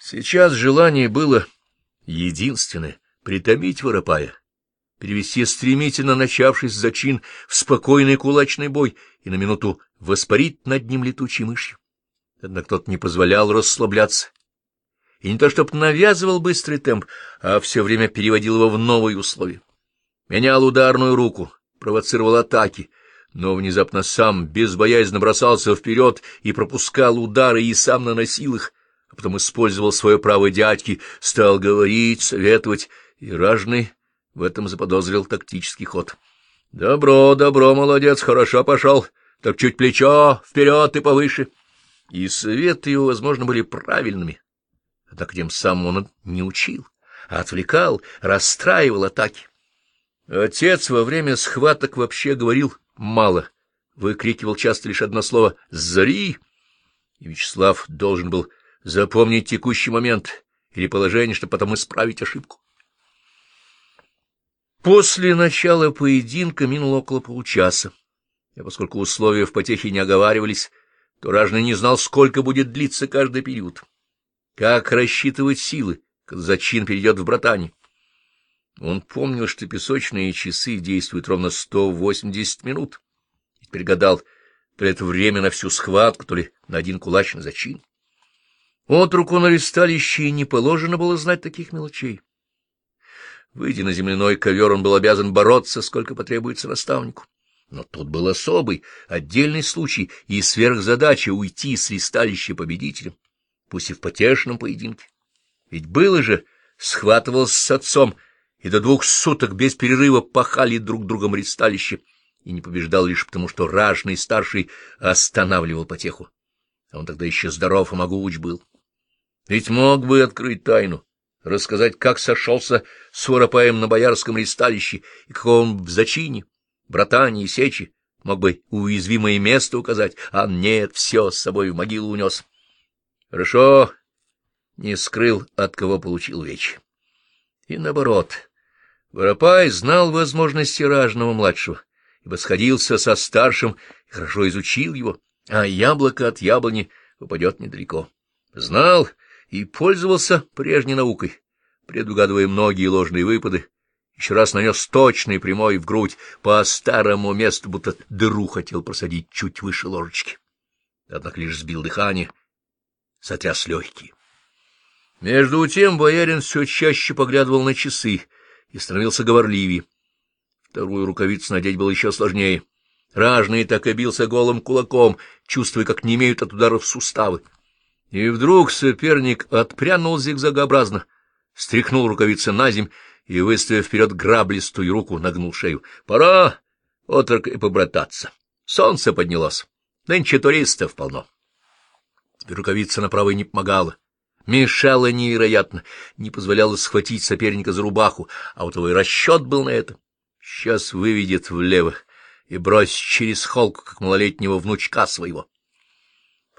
Сейчас желание было единственное — притомить воропая, перевести стремительно начавшийся зачин в спокойный кулачный бой и на минуту воспарить над ним летучей мышью. Однако тот не позволял расслабляться. И не то чтобы навязывал быстрый темп, а все время переводил его в новые условия. Менял ударную руку, провоцировал атаки, но внезапно сам безбоязненно бросался вперед и пропускал удары и сам наносил их, а потом использовал свое право дядьки, стал говорить, советовать, и ражный в этом заподозрил тактический ход. — Добро, добро, молодец, хорошо пошел, так чуть плечо вперед и повыше. И советы его, возможно, были правильными, однако тем самым он не учил, а отвлекал, расстраивал атаки. Отец во время схваток вообще говорил мало, выкрикивал часто лишь одно слово «Зари!» И Вячеслав должен был запомнить текущий момент или положение, чтобы потом исправить ошибку. После начала поединка минуло около получаса, и поскольку условия в потехе не оговаривались, то ражный не знал, сколько будет длиться каждый период. Как рассчитывать силы, когда зачин перейдет в братане? Он помнил, что песочные часы действуют ровно 180 минут, и теперь гадал, то ли это время на всю схватку, то ли на один кулачный зачин. От руку на ристалище не положено было знать таких мелочей. Выйдя на земляной ковер, он был обязан бороться, сколько потребуется наставнику. Но тут был особый, отдельный случай и сверхзадача уйти с листалища победителем, пусть и в потешном поединке. Ведь было же, схватывался с отцом, и до двух суток без перерыва пахали друг другом ристалище, и не побеждал лишь потому, что ражный старший останавливал потеху. А он тогда еще здоров и могуч был. Ведь мог бы открыть тайну, рассказать, как сошелся с Воропаем на боярском ристалище и какого он в зачине, братане и сечи, мог бы уязвимое место указать, а нет, все с собой в могилу унес. Хорошо, не скрыл, от кого получил вечь. И наоборот, Воропай знал возможности ражного младшего, ибо сходился со старшим и хорошо изучил его, а яблоко от яблони упадет недалеко. Знал и пользовался прежней наукой, предугадывая многие ложные выпады, еще раз нанес точный прямой в грудь по старому месту, будто дыру хотел просадить чуть выше ложечки. Однако лишь сбил дыхание, сотряс легкие. Между тем боярин все чаще поглядывал на часы и становился говорливее. Вторую рукавицу надеть было еще сложнее. Ражный так и бился голым кулаком, чувствуя, как не имеют от ударов суставы. И вдруг соперник отпрянул зигзагообразно, стряхнул рукавицы на земь и, выставив вперед граблистую руку, нагнул шею. — Пора, отрок, и побрататься. Солнце поднялось. Нынче туристов полно. Рукавица на правой не помогала. Мешала невероятно, не позволяла схватить соперника за рубаху, а у того и расчет был на это. Сейчас выведет влево и бросит через холку, как малолетнего внучка своего.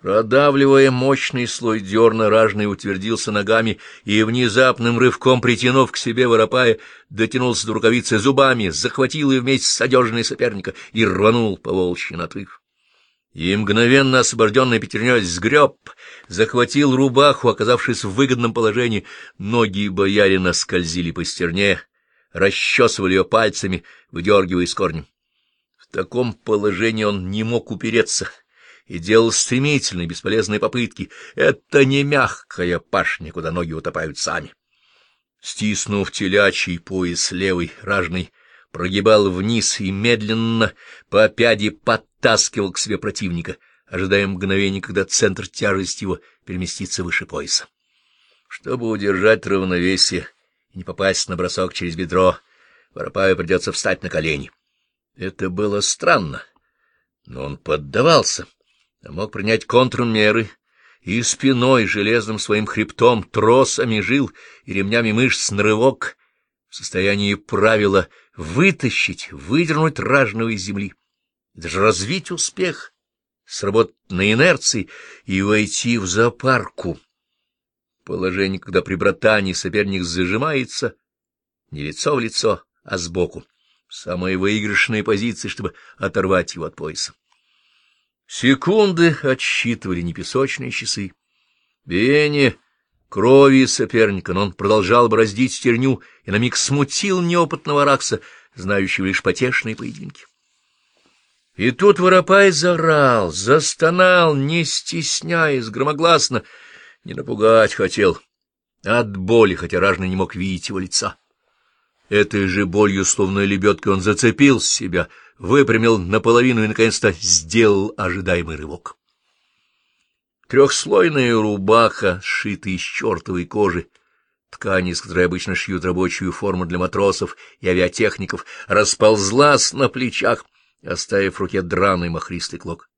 Продавливая мощный слой дерна, ражный утвердился ногами и, внезапным рывком притянув к себе воропая, дотянулся до рукавицы зубами, захватил ее вместе с одежиной соперника и рванул по волчьи на отрыв. И мгновенно освобожденный пятерней сгреб, захватил рубаху, оказавшись в выгодном положении. Ноги боярина скользили по стерне, расчесывали ее пальцами, выдергивая из корня. В таком положении он не мог упереться — и делал стремительные, бесполезные попытки. Это не мягкая пашня, куда ноги утопают сами. Стиснув телячий пояс левый, ражный, прогибал вниз и медленно по пяди подтаскивал к себе противника, ожидая мгновения, когда центр тяжести его переместится выше пояса. Чтобы удержать равновесие и не попасть на бросок через бедро, Воропаю придется встать на колени. Это было странно, но он поддавался а мог принять контрмеры, и спиной, железным своим хребтом, тросами жил и ремнями мышц нарывок, в состоянии правила вытащить, выдернуть ражного из земли, даже развить успех, сработать на инерции и войти в зоопарку. Положение, когда при братании соперник зажимается не лицо в лицо, а сбоку, самые выигрышные позиции, чтобы оторвать его от пояса. Секунды отсчитывали не песочные часы. Биение крови соперника, но он продолжал бороздить стерню и на миг смутил неопытного Ракса, знающего лишь потешные поединки. И тут Воропай зарал, застонал, не стесняясь, громогласно, не напугать хотел. От боли, хотя ражный не мог видеть его лица. Этой же болью, словно лебедкой, он зацепил себя, выпрямил наполовину и, наконец-то, сделал ожидаемый рывок. Трехслойная рубаха, сшитая из чертовой кожи, ткани, из которой обычно шьют рабочую форму для матросов и авиатехников, расползлась на плечах, оставив в руке драный махристый клок.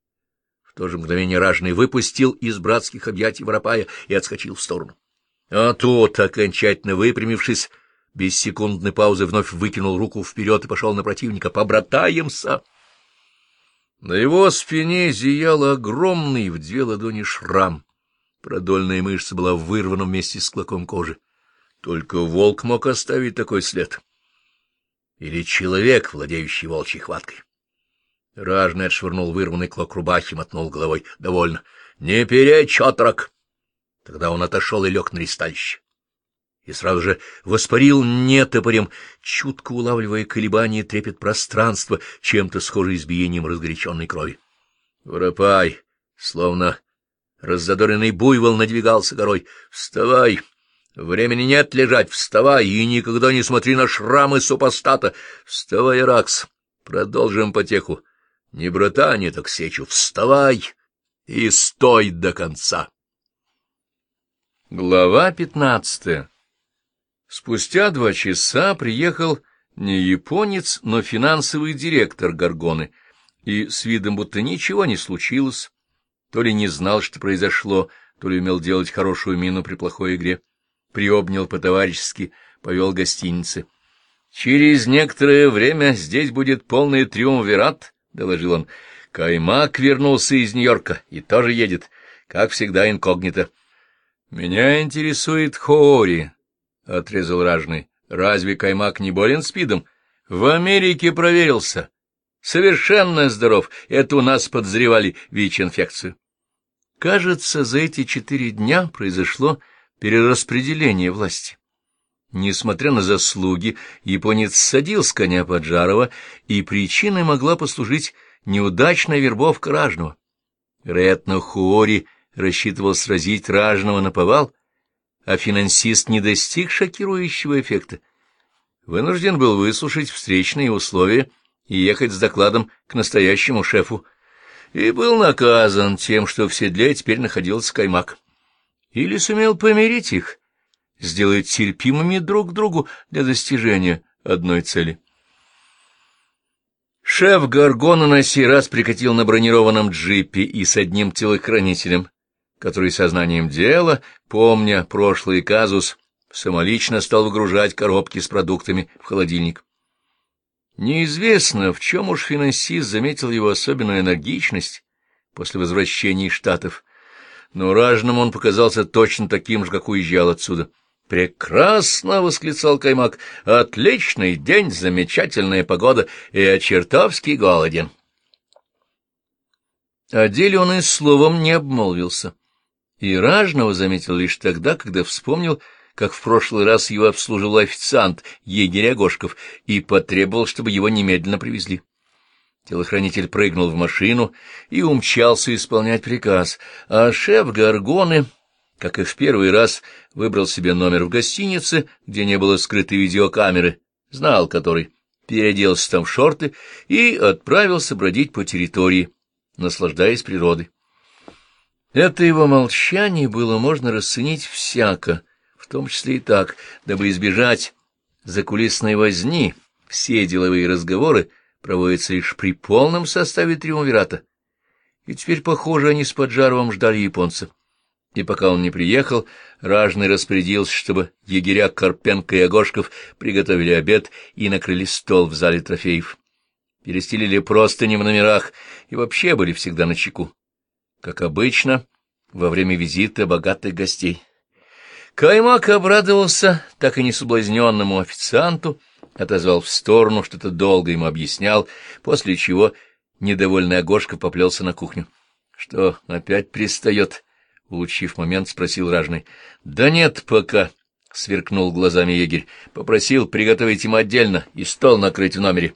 В то же мгновение ражный выпустил из братских объятий воропая и отскочил в сторону. А тот, окончательно выпрямившись, без секундной паузы вновь выкинул руку вперед и пошел на противника. «Побратаемся!» На его спине зиял огромный в две ладони шрам. Продольная мышца была вырвана вместе с клоком кожи. Только волк мог оставить такой след. Или человек, владеющий волчьей хваткой. Ражный отшвырнул вырванный клок рубахи, мотнул головой. — Довольно. — Не перечь, отрок! Тогда он отошел и лег на ристалище и сразу же воспарил нетопорем, чутко улавливая колебания трепет пространства, чем-то схожий избиением разгоряченной крови. Воропай, словно раззадоренный буйвол, надвигался горой. «Вставай! Времени нет лежать! Вставай! И никогда не смотри на шрамы супостата! Вставай, Ракс! Продолжим потеху! Не брата, не так сечу! Вставай и стой до конца!» Глава пятнадцатая Спустя два часа приехал не японец, но финансовый директор Гаргоны, и с видом, будто ничего не случилось, то ли не знал, что произошло, то ли умел делать хорошую мину при плохой игре, приобнял по-товарищески, повел гостиницы. — Через некоторое время здесь будет полный триумвират, — доложил он. — Каймак вернулся из Нью-Йорка и тоже едет, как всегда инкогнито. — Меня интересует Хоори, — отрезал ражный. — Разве Каймак не болен спидом? В Америке проверился. Совершенно здоров. Это у нас подозревали ВИЧ-инфекцию. Кажется, за эти четыре дня произошло перераспределение власти. Несмотря на заслуги, японец садил с коня Поджарова, и причиной могла послужить неудачная вербовка ражного. Вероятно, Хуори рассчитывал сразить ражного на повал, а финансист не достиг шокирующего эффекта. Вынужден был выслушать встречные условия и ехать с докладом к настоящему шефу, и был наказан тем, что в седле теперь находился каймак. Или сумел помирить их, сделать терпимыми друг к другу для достижения одной цели. Шеф Гаргона на сей раз прикатил на бронированном джипе и с одним телохранителем который сознанием дела, помня прошлый казус, самолично стал выгружать коробки с продуктами в холодильник. Неизвестно, в чем уж финансист заметил его особенную энергичность после возвращения из Штатов, но ражному он показался точно таким же, как уезжал отсюда. «Прекрасно!» — восклицал Каймак. «Отличный день, замечательная погода, и я чертовски голоден». О деле он и словом не обмолвился и ражного заметил лишь тогда, когда вспомнил, как в прошлый раз его обслуживал официант, егерь Огошков, и потребовал, чтобы его немедленно привезли. Телохранитель прыгнул в машину и умчался исполнять приказ, а шеф Гаргоны, как и в первый раз, выбрал себе номер в гостинице, где не было скрытой видеокамеры, знал который, переоделся там в шорты и отправился бродить по территории, наслаждаясь природой. Это его молчание было можно расценить всяко, в том числе и так, дабы избежать закулисной возни, все деловые разговоры проводятся лишь при полном составе триумвирата. И теперь, похоже, они с Поджаровым ждали японца. И пока он не приехал, Ражный распорядился, чтобы егеря Карпенко и Огошков приготовили обед и накрыли стол в зале трофеев. Перестелили просто не в номерах и вообще были всегда на чеку как обычно, во время визита богатых гостей. Каймак обрадовался так и не соблазненному официанту, отозвал в сторону, что-то долго ему объяснял, после чего недовольный Огошка поплелся на кухню. — Что, опять пристает? — улучив момент, спросил ражный. — Да нет пока, — сверкнул глазами егерь. — Попросил приготовить ему отдельно и стол накрыть в номере.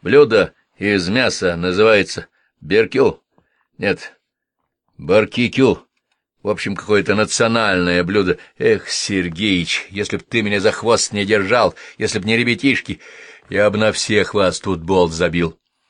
Блюдо из мяса называется беркю. Нет, баркикю. В общем, какое-то национальное блюдо. Эх, Сергеич, если б ты меня за хвост не держал, если б не ребятишки, я бы на всех вас тут болт забил.